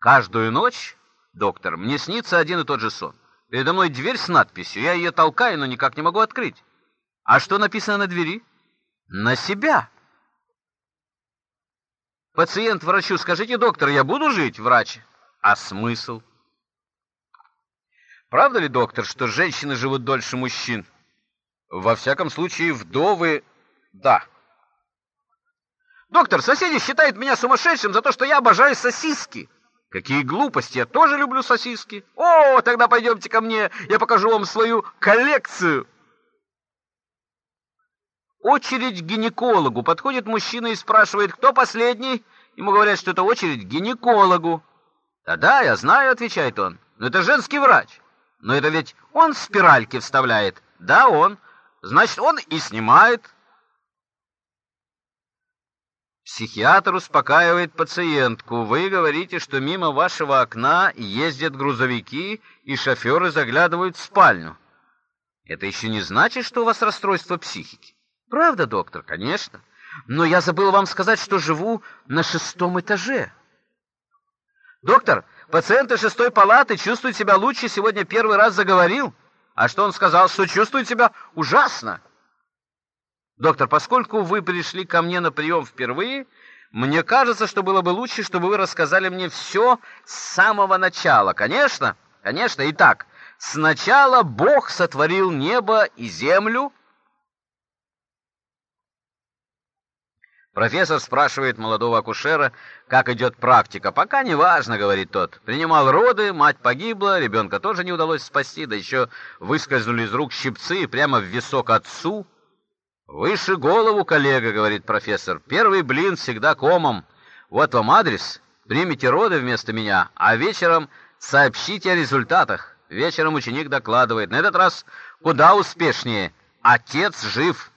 Каждую ночь, доктор, мне снится один и тот же сон. Передо мной дверь с надписью. Я ее толкаю, но никак не могу открыть. А что написано на двери? На себя. Пациент врачу, скажите, доктор, я буду жить, врач? А смысл? Правда ли, доктор, что женщины живут дольше мужчин? Во всяком случае, вдовы да. Доктор, соседи считают меня сумасшедшим за то, что я обожаю сосиски. Какие глупости, я тоже люблю сосиски. О, тогда пойдемте ко мне, я покажу вам свою коллекцию. Очередь к гинекологу. Подходит мужчина и спрашивает, кто последний? Ему говорят, что это очередь к гинекологу. «Да-да, я знаю», — отвечает он. «Но это женский врач». «Но это ведь он спиральки вставляет». «Да, он». «Значит, он и снимает». Психиатр успокаивает пациентку. Вы говорите, что мимо вашего окна ездят грузовики, и шоферы заглядывают в спальню. Это еще не значит, что у вас расстройство психики. Правда, доктор? Конечно. Но я забыл вам сказать, что живу на шестом этаже. Доктор, пациенты шестой палаты чувствуют себя лучше, сегодня первый раз заговорил. А что он сказал? Что чувствует себя ужасно. Доктор, поскольку вы пришли ко мне на прием впервые, мне кажется, что было бы лучше, чтобы вы рассказали мне все с самого начала. Конечно, конечно. Итак, сначала Бог сотворил небо и землю, Профессор спрашивает молодого акушера, как идет практика. «Пока не важно», — говорит тот. «Принимал роды, мать погибла, ребенка тоже не удалось спасти, да еще выскользнули из рук щипцы прямо в висок отцу». «Выше голову, коллега», — говорит профессор. «Первый блин всегда комом. Вот вам адрес. Примите роды вместо меня, а вечером сообщите о результатах». Вечером ученик докладывает. На этот раз куда успешнее. Отец жив.